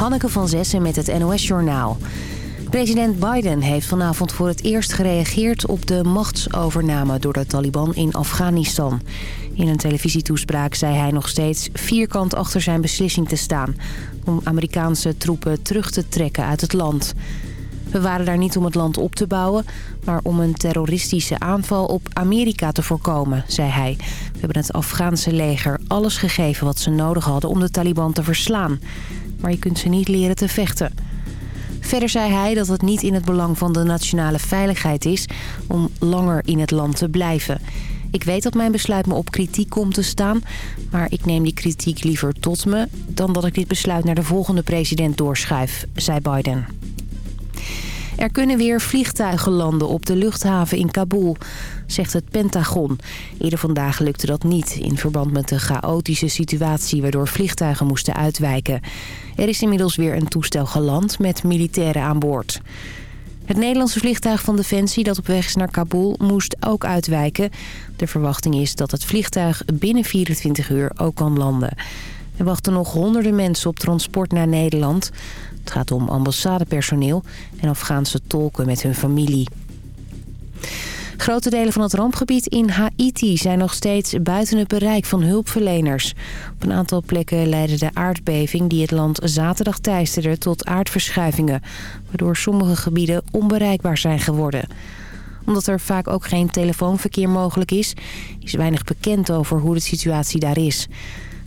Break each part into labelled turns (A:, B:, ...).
A: Hanneke van Zessen met het NOS-journaal. President Biden heeft vanavond voor het eerst gereageerd op de machtsovername door de Taliban in Afghanistan. In een televisietoespraak zei hij nog steeds vierkant achter zijn beslissing te staan... om Amerikaanse troepen terug te trekken uit het land. We waren daar niet om het land op te bouwen, maar om een terroristische aanval op Amerika te voorkomen, zei hij. We hebben het Afghaanse leger alles gegeven wat ze nodig hadden om de Taliban te verslaan. Maar je kunt ze niet leren te vechten. Verder zei hij dat het niet in het belang van de nationale veiligheid is om langer in het land te blijven. Ik weet dat mijn besluit me op kritiek komt te staan, maar ik neem die kritiek liever tot me dan dat ik dit besluit naar de volgende president doorschuif, zei Biden. Er kunnen weer vliegtuigen landen op de luchthaven in Kabul, zegt het Pentagon. Eerder vandaag lukte dat niet in verband met de chaotische situatie waardoor vliegtuigen moesten uitwijken. Er is inmiddels weer een toestel geland met militairen aan boord. Het Nederlandse vliegtuig van Defensie dat op weg is naar Kabul moest ook uitwijken. De verwachting is dat het vliegtuig binnen 24 uur ook kan landen. Er wachten nog honderden mensen op transport naar Nederland. Het gaat om ambassadepersoneel en Afghaanse tolken met hun familie. Grote delen van het rampgebied in Haiti zijn nog steeds buiten het bereik van hulpverleners. Op een aantal plekken leidde de aardbeving die het land zaterdag teisterde tot aardverschuivingen... waardoor sommige gebieden onbereikbaar zijn geworden omdat er vaak ook geen telefoonverkeer mogelijk is... is weinig bekend over hoe de situatie daar is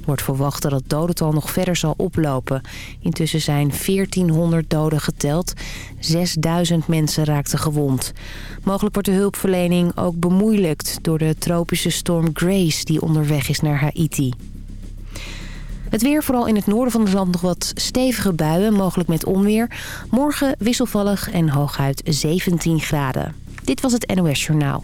A: wordt verwacht dat het dodental nog verder zal oplopen. Intussen zijn 1400 doden geteld. 6000 mensen raakten gewond. Mogelijk wordt de hulpverlening ook bemoeilijkt door de tropische storm Grace die onderweg is naar Haiti. Het weer, vooral in het noorden van het land nog wat stevige buien, mogelijk met onweer. Morgen wisselvallig en hooguit 17 graden. Dit was het NOS Journaal.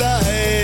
B: life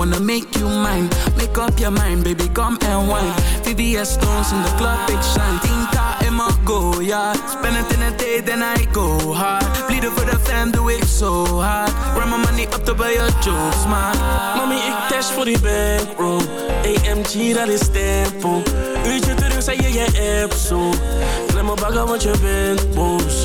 B: wanna make you mine. Make up your mind, baby, come and wine. VVS stones in the club, big shine. Tinta in my go, yeah. Spend it in a day, then I go hard. Bleeden voor de fam, doe ik zo hard. Run my money up to buy your jokes, man.
C: Mami, ik dash voor die bankroll. AMG, dat is tempo. Uurtje terug, zei je je app zo. Klem me bagger, want je bent boos.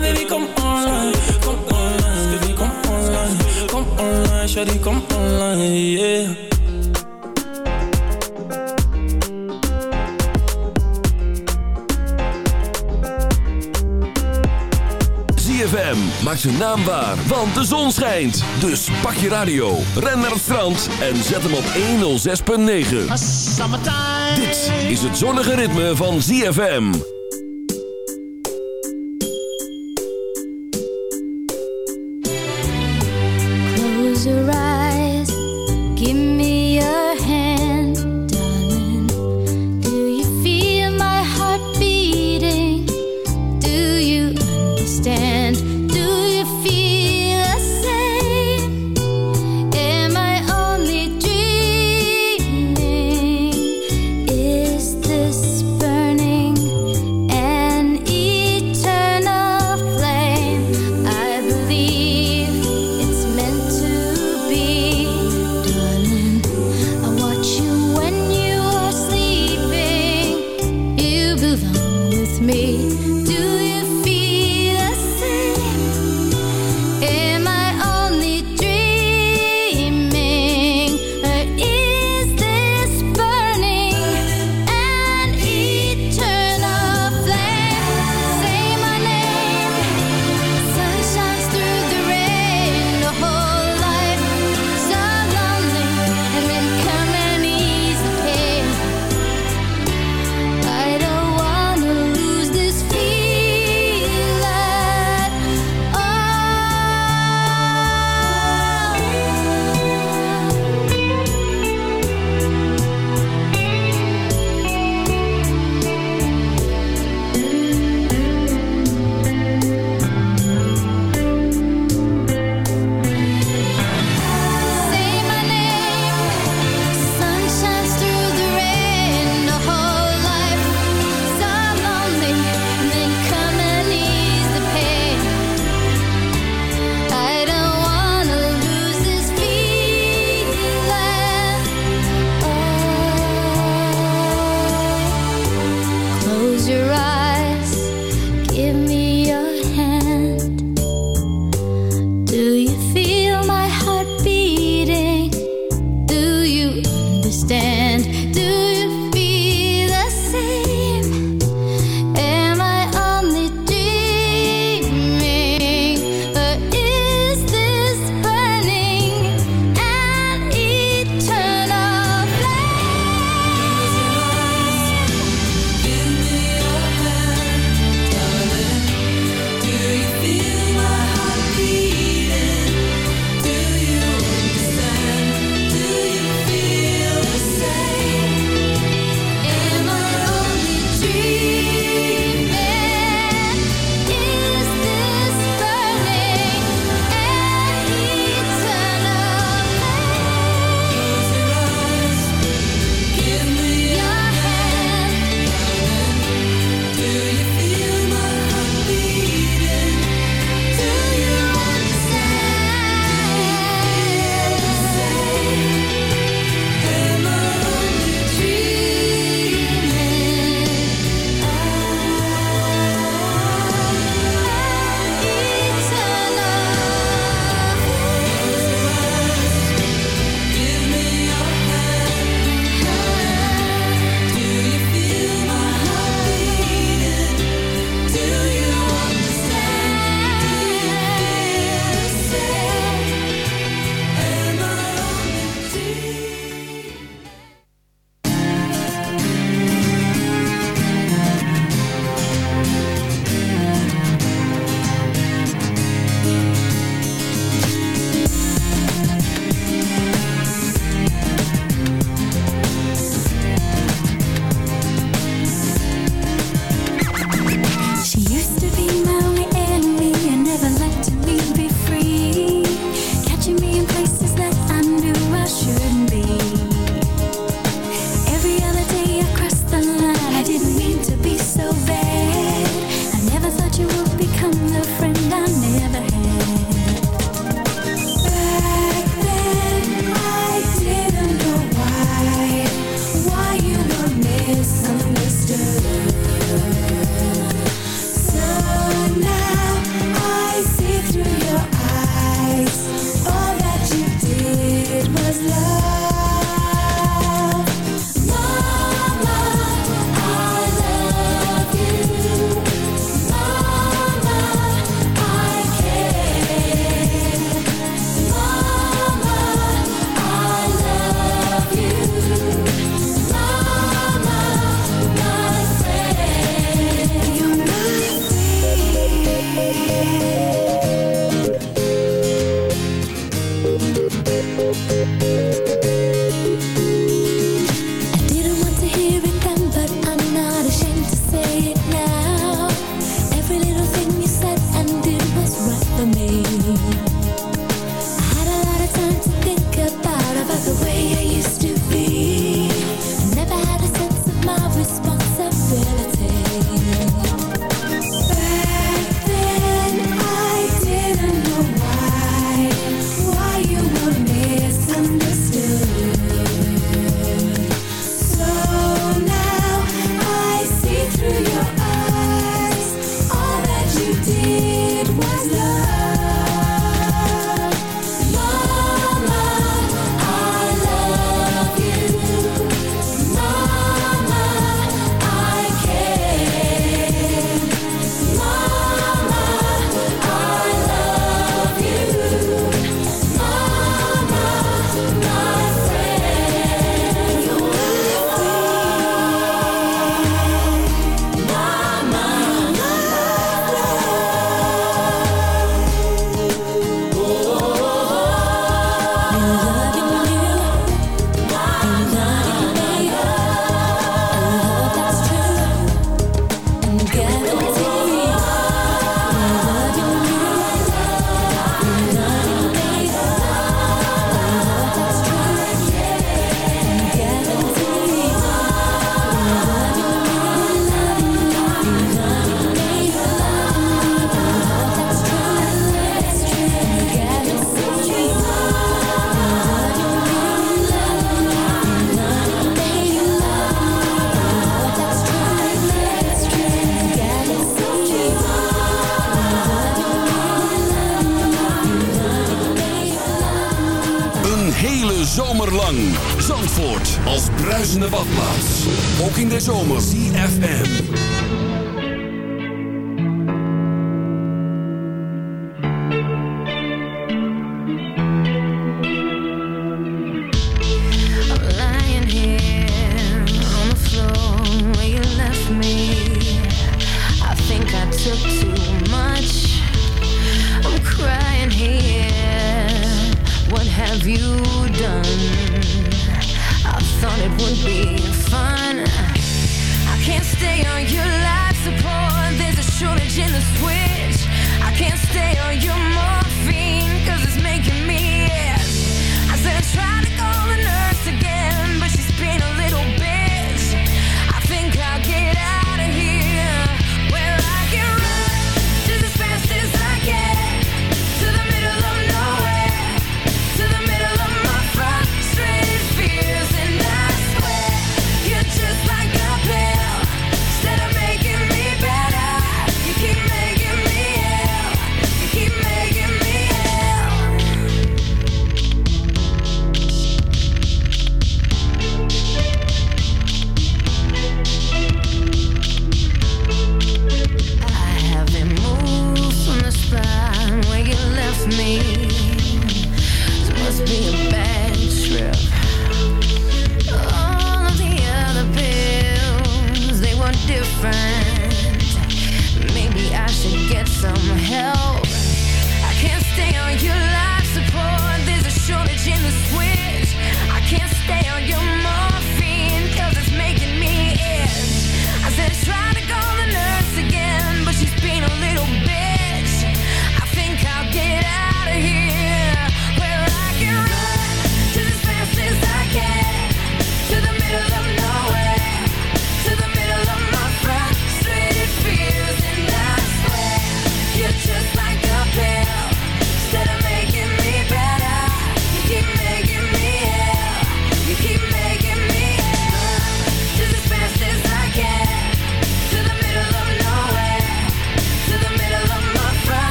C: baby, kom online. Kom online, baby, kom online. Kom online, shawty, kom online, yeah.
D: ZFM maakt zijn naam waar, want de zon schijnt. Dus pak je radio, ren naar het strand en zet hem op 106.9. Dit is het zonnige ritme van ZFM.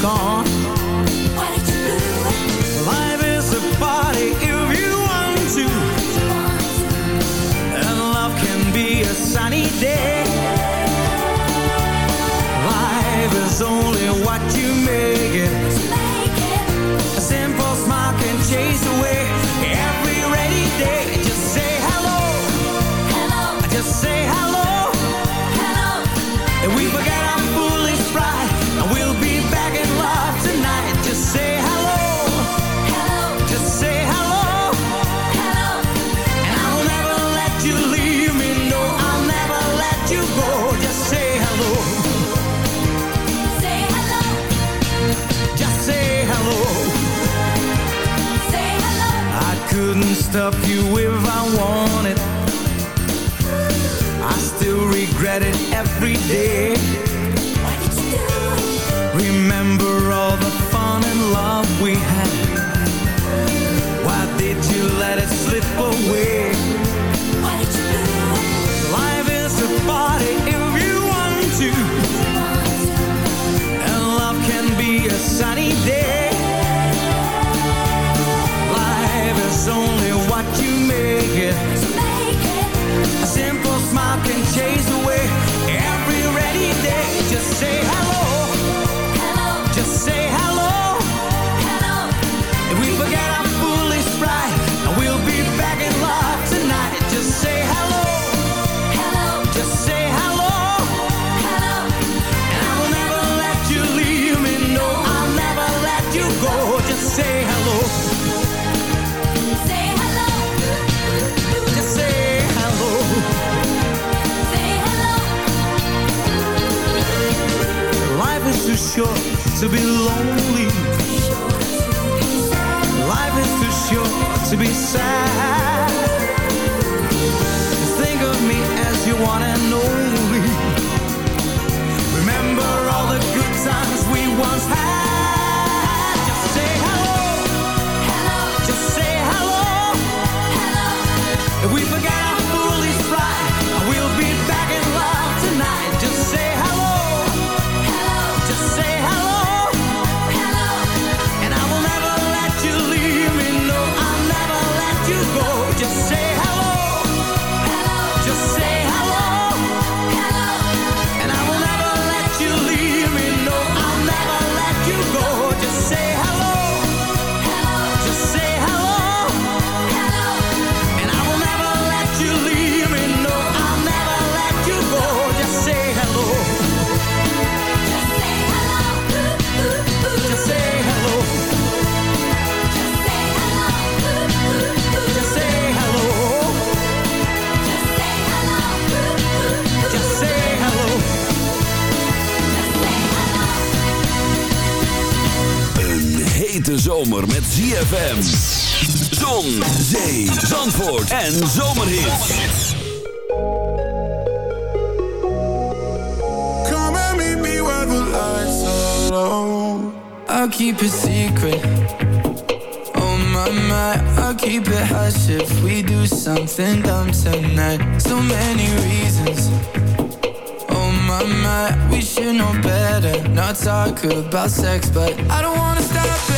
E: Gone regret it every day. Remember all the fun and love we had. sure to be lonely.
F: Hete zomer met ZFM. Zon, zee, zandvoort en zomerhits.
G: Come and meet me where the lights are low.
H: I'll keep it secret. Oh my my, I'll keep it hush if we do something dumb tonight. So many reasons. Oh my my, we should know better. Not talk about sex, but I don't wanna stop it.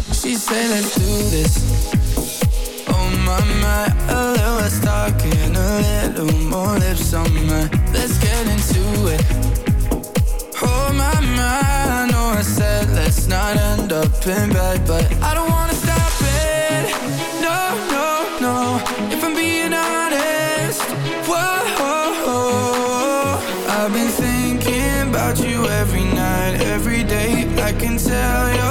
H: say let's do this. On my, mind, a little less and A little more lips on mine. Let's get into it. Oh my, mind, I know I said Let's not end up in bed But I don't wanna stop it. No, no, no If I'm being honest. Whoa, I've been thinking about you every night Every day, I can tell you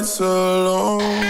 I: nights alone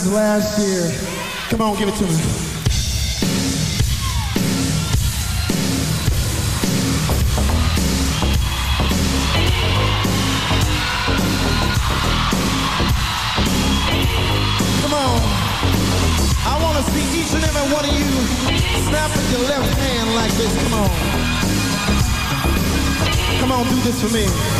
J: wins last year. Come on, give it to me. Come on. I want to see each and every one of you snap with your left hand like this. Come on. Come on, do this for me.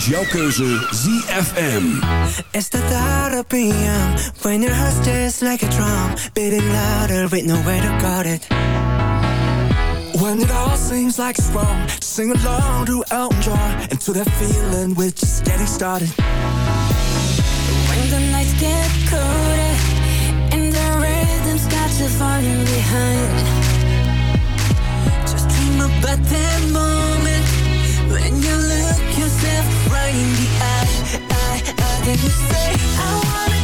J: is
F: jouw keuze ZFM.
K: It's the thought of being when your heart's just like a drum, beating louder with nowhere to guard it. When it all seems like it's wrong, sing along to Elton John and to that feeling we're just getting started.
L: When the nights get colder and the rhythm's got you falling behind, just dream about that moment when you're yourself right in the eye, I, I, Then you
K: say,
L: I wanna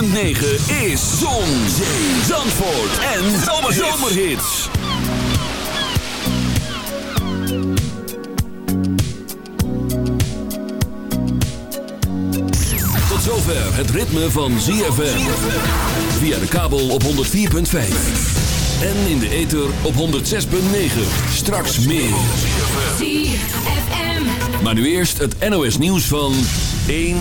F: 106.9 is Zon, Zee, Zandvoort en Zomerhits. Tot zover het ritme van ZFM. Via de kabel op 104.5. En in de ether op 106.9. Straks meer.
L: ZFM.
F: Maar nu eerst het NOS nieuws van 1